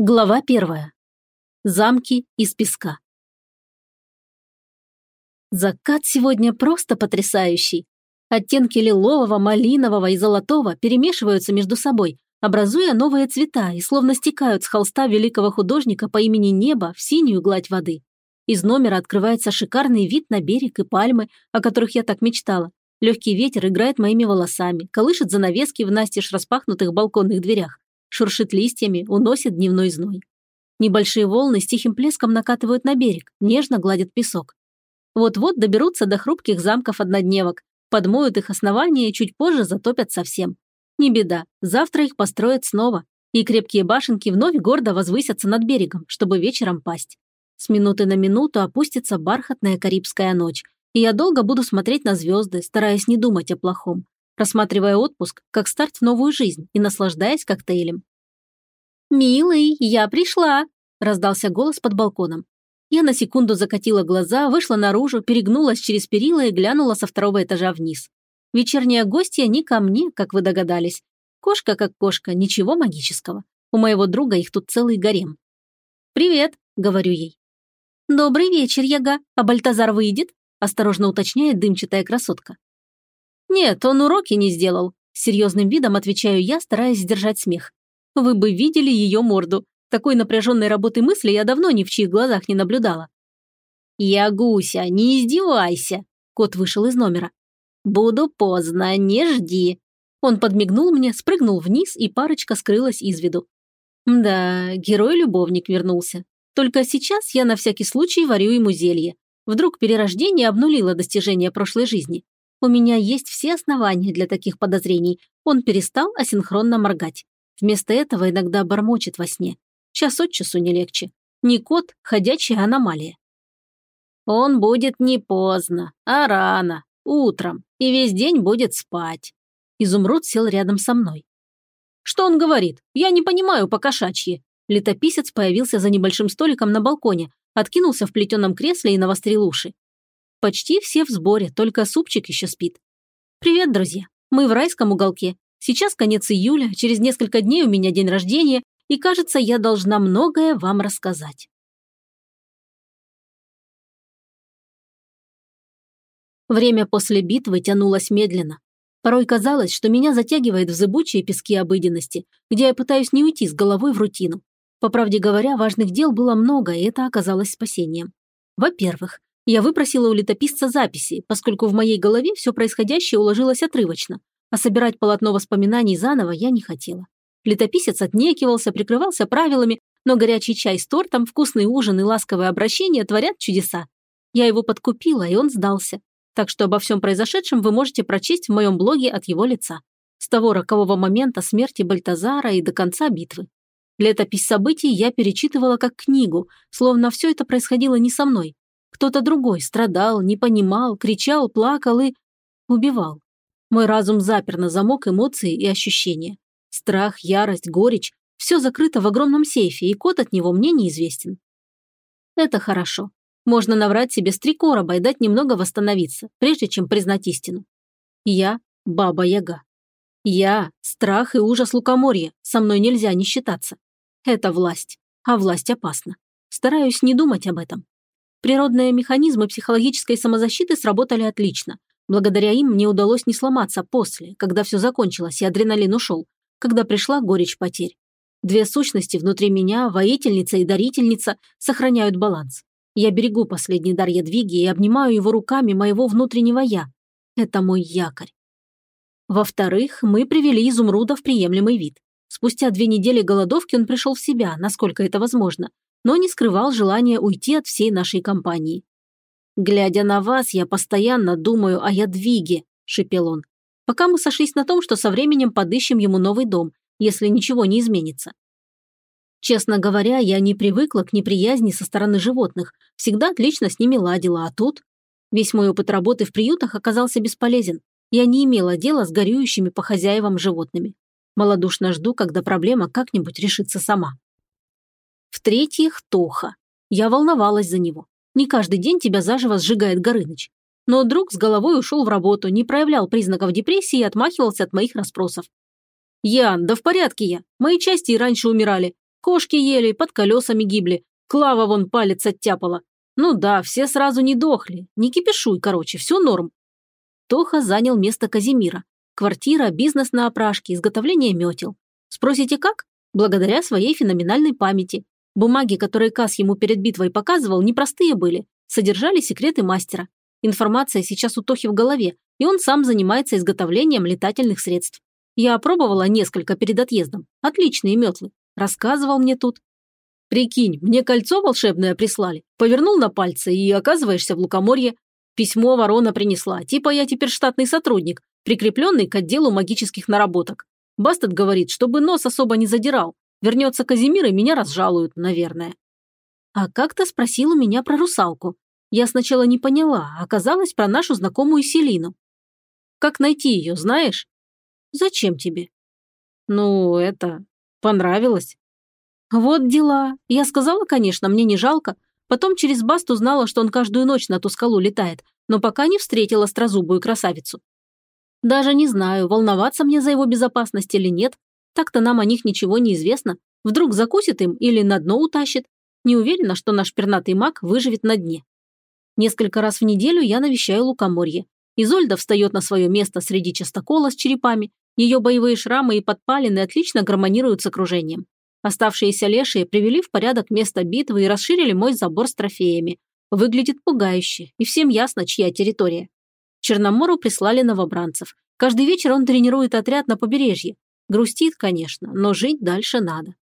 Глава первая. Замки из песка. Закат сегодня просто потрясающий. Оттенки лилового, малинового и золотого перемешиваются между собой, образуя новые цвета и словно стекают с холста великого художника по имени Небо в синюю гладь воды. Из номера открывается шикарный вид на берег и пальмы, о которых я так мечтала. Легкий ветер играет моими волосами, колышет занавески в настежь распахнутых балконных дверях шуршит листьями, уносит дневной зной. Небольшие волны с тихим плеском накатывают на берег, нежно гладят песок. Вот-вот доберутся до хрупких замков-однодневок, подмоют их основания и чуть позже затопят совсем. Не беда, завтра их построят снова, и крепкие башенки вновь гордо возвысятся над берегом, чтобы вечером пасть. С минуты на минуту опустится бархатная карибская ночь, и я долго буду смотреть на звезды, стараясь не думать о плохом, рассматривая отпуск как старт в новую жизнь и наслаждаясь коктейлем. «Милый, я пришла!» – раздался голос под балконом. Я на секунду закатила глаза, вышла наружу, перегнулась через перила и глянула со второго этажа вниз. Вечерняя гостья не ко мне, как вы догадались. Кошка как кошка, ничего магического. У моего друга их тут целый гарем. «Привет», – говорю ей. «Добрый вечер, Яга. А Бальтазар выйдет?» – осторожно уточняет дымчатая красотка. «Нет, он уроки не сделал», – серьезным видом отвечаю я, стараясь сдержать смех. «Вы бы видели ее морду. Такой напряженной работы мысли я давно ни в чьих глазах не наблюдала». «Я гуся, не издевайся», – кот вышел из номера. «Буду поздно, не жди». Он подмигнул мне, спрыгнул вниз, и парочка скрылась из виду. Да, герой-любовник вернулся. Только сейчас я на всякий случай варю ему зелье. Вдруг перерождение обнулило достижения прошлой жизни. У меня есть все основания для таких подозрений. Он перестал асинхронно моргать. Вместо этого иногда бормочет во сне. Час от часу не легче. Не кот, ходячая аномалия. Он будет не поздно, а рано, утром, и весь день будет спать. Изумруд сел рядом со мной. Что он говорит? Я не понимаю по-кошачьи. Летописец появился за небольшим столиком на балконе, откинулся в плетеном кресле и навострил уши. Почти все в сборе, только супчик еще спит. Привет, друзья. Мы в райском уголке. Сейчас конец июля, через несколько дней у меня день рождения, и кажется, я должна многое вам рассказать. Время после битвы тянулось медленно. Порой казалось, что меня затягивает в зыбучие пески обыденности, где я пытаюсь не уйти с головой в рутину. По правде говоря, важных дел было много, и это оказалось спасением. Во-первых, я выпросила у летописца записи, поскольку в моей голове все происходящее уложилось отрывочно, а собирать полотно воспоминаний заново я не хотела. Летописец отнекивался, прикрывался правилами, но горячий чай с тортом, вкусный ужин и ласковое обращение творят чудеса. Я его подкупила, и он сдался. Так что обо всем произошедшем вы можете прочесть в моем блоге от его лица. С того рокового момента смерти Бальтазара и до конца битвы. Летопись событий я перечитывала как книгу, словно все это происходило не со мной, кто-то другой страдал, не понимал, кричал, плакал и... убивал. Мой разум запер на замок эмоции и ощущения. Страх, ярость, горечь – все закрыто в огромном сейфе, и код от него мне неизвестен. Это хорошо. Можно наврать себе с три короба и дать немного восстановиться, прежде чем признать истину. Я – Баба-Яга. Я – страх и ужас лукоморья, со мной нельзя не считаться. Это власть, а власть опасна. Стараюсь не думать об этом. Природные механизмы психологической самозащиты сработали отлично. Благодаря им мне удалось не сломаться после, когда все закончилось и адреналин ушел, когда пришла горечь потерь. Две сущности внутри меня, воительница и дарительница, сохраняют баланс. Я берегу последний дар Ядвиги и обнимаю его руками моего внутреннего «я». Это мой якорь. Во-вторых, мы привели изумруда в приемлемый вид. Спустя две недели голодовки он пришел в себя, насколько это возможно, но не скрывал желания уйти от всей нашей компании. «Глядя на вас, я постоянно думаю о Ядвиге», – шипел он, пока мы сошлись на том, что со временем подыщем ему новый дом, если ничего не изменится. Честно говоря, я не привыкла к неприязни со стороны животных, всегда отлично с ними ладила, а тут... Весь мой опыт работы в приютах оказался бесполезен. Я не имела дела с горюющими по хозяевам животными. Молодушно жду, когда проблема как-нибудь решится сама. В-третьих, Тоха. Я волновалась за него. Не каждый день тебя заживо сжигает Горыныч. Но друг с головой ушел в работу, не проявлял признаков депрессии и отмахивался от моих расспросов. «Ян, да в порядке я. Мои части и раньше умирали. Кошки ели, под колесами гибли. Клава вон палец оттяпала. Ну да, все сразу не дохли. Не кипишуй, короче, все норм. Тоха занял место Казимира. Квартира, бизнес на опрашке, изготовление метел. Спросите, как? Благодаря своей феноменальной памяти. Бумаги, которые Кас ему перед битвой показывал, непростые были. Содержали секреты мастера. Информация сейчас у Тохи в голове, и он сам занимается изготовлением летательных средств. Я опробовала несколько перед отъездом. Отличные метлы. Рассказывал мне тут. Прикинь, мне кольцо волшебное прислали. Повернул на пальце и оказываешься в лукоморье. Письмо ворона принесла. Типа я теперь штатный сотрудник, прикрепленный к отделу магических наработок. Бастет говорит, чтобы нос особо не задирал. Вернется Казимир, и меня разжалуют, наверное. А как-то спросил у меня про русалку. Я сначала не поняла, а оказалось про нашу знакомую Селину. Как найти ее, знаешь? Зачем тебе? Ну, это... Понравилось. Вот дела. Я сказала, конечно, мне не жалко. Потом через Баст узнала, что он каждую ночь на ту скалу летает, но пока не встретила острозубую красавицу. Даже не знаю, волноваться мне за его безопасность или нет. Так-то нам о них ничего не известно. Вдруг закусит им или на дно утащит. Не уверена, что наш пернатый маг выживет на дне. Несколько раз в неделю я навещаю лукоморье. Изольда встает на свое место среди частокола с черепами. Ее боевые шрамы и подпалины отлично гармонируют с окружением. Оставшиеся лешие привели в порядок место битвы и расширили мой забор с трофеями. Выглядит пугающе, и всем ясно, чья территория. Черномору прислали новобранцев. Каждый вечер он тренирует отряд на побережье. Грустит, конечно, но жить дальше надо.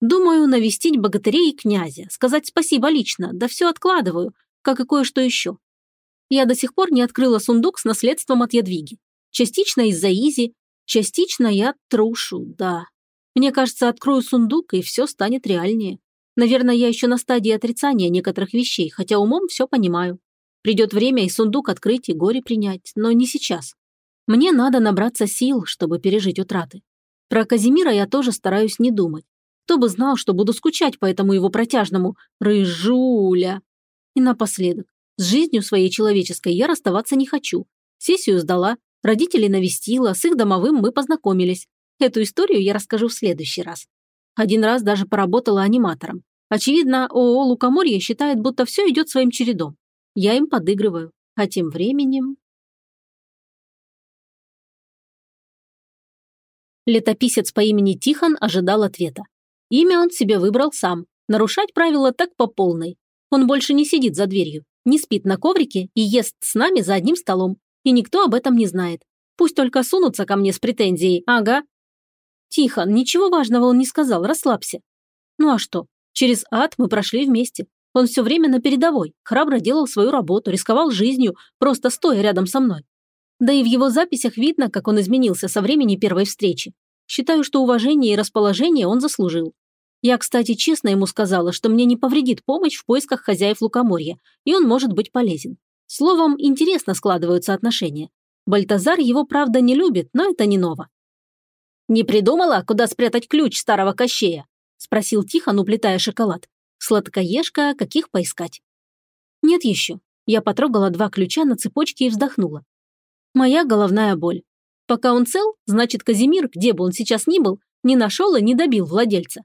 Думаю, навестить богатырей и князя, сказать спасибо лично, да все откладываю, как и кое-что еще. Я до сих пор не открыла сундук с наследством от Ядвиги. Частично из-за Изи, частично я трушу, да. Мне кажется, открою сундук, и все станет реальнее. Наверное, я еще на стадии отрицания некоторых вещей, хотя умом все понимаю. Придет время и сундук открыть, и горе принять, но не сейчас. Мне надо набраться сил, чтобы пережить утраты. Про Казимира я тоже стараюсь не думать. Кто бы знал, что буду скучать по этому его протяжному «рыжуля». И напоследок, с жизнью своей человеческой я расставаться не хочу. Сессию сдала, родителей навестила, с их домовым мы познакомились. Эту историю я расскажу в следующий раз. Один раз даже поработала аниматором. Очевидно, ООО «Лукоморье» считает, будто все идет своим чередом. Я им подыгрываю. А тем временем... Летописец по имени Тихон ожидал ответа. Имя он себе выбрал сам. Нарушать правила так по полной. Он больше не сидит за дверью, не спит на коврике и ест с нами за одним столом. И никто об этом не знает. Пусть только сунутся ко мне с претензией, ага. Тихо, ничего важного он не сказал, расслабься. Ну а что, через ад мы прошли вместе. Он все время на передовой, храбро делал свою работу, рисковал жизнью, просто стоя рядом со мной. Да и в его записях видно, как он изменился со времени первой встречи. Считаю, что уважение и расположение он заслужил. Я, кстати, честно ему сказала, что мне не повредит помощь в поисках хозяев лукоморья, и он может быть полезен. Словом, интересно складываются отношения. Бальтазар его, правда, не любит, но это не ново. «Не придумала, куда спрятать ключ старого кощея?» – спросил Тихон, уплетая шоколад. «Сладкоежка, каких поискать?» «Нет еще». Я потрогала два ключа на цепочке и вздохнула. «Моя головная боль. Пока он цел, значит, Казимир, где бы он сейчас ни был, не нашел и не добил владельца.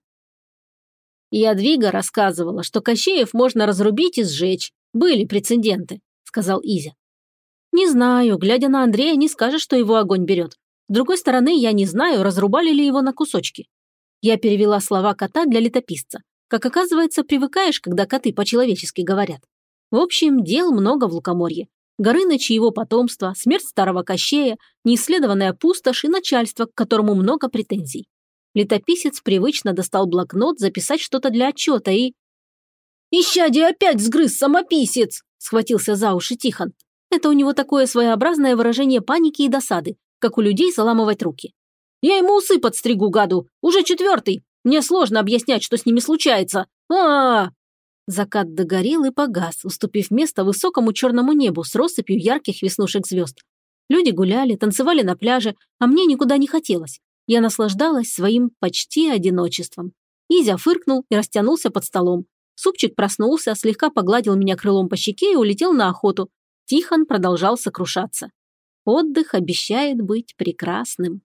«Ядвига рассказывала, что Кощеев можно разрубить и сжечь. Были прецеденты», – сказал Изя. «Не знаю, глядя на Андрея, не скажешь, что его огонь берет. С другой стороны, я не знаю, разрубали ли его на кусочки». Я перевела слова кота для летописца. Как оказывается, привыкаешь, когда коты по-человечески говорят. В общем, дел много в Лукоморье. Горыныч и его потомство, смерть старого Кощея, неисследованная пустошь и начальство, к которому много претензий. Летописец привычно достал блокнот записать что-то для отчета и... «Ищади опять сгрыз самописец!» – схватился за уши Тихон. Это у него такое своеобразное выражение паники и досады, как у людей заламывать руки. «Я ему усы подстригу, гаду! Уже четвертый! Мне сложно объяснять, что с ними случается! а, -а, -а Закат догорел и погас, уступив место высокому черному небу с россыпью ярких веснушек звезд. Люди гуляли, танцевали на пляже, а мне никуда не хотелось. Я наслаждалась своим почти одиночеством. Изя фыркнул и растянулся под столом. Супчик проснулся, слегка погладил меня крылом по щеке и улетел на охоту. Тихон продолжал сокрушаться. Отдых обещает быть прекрасным.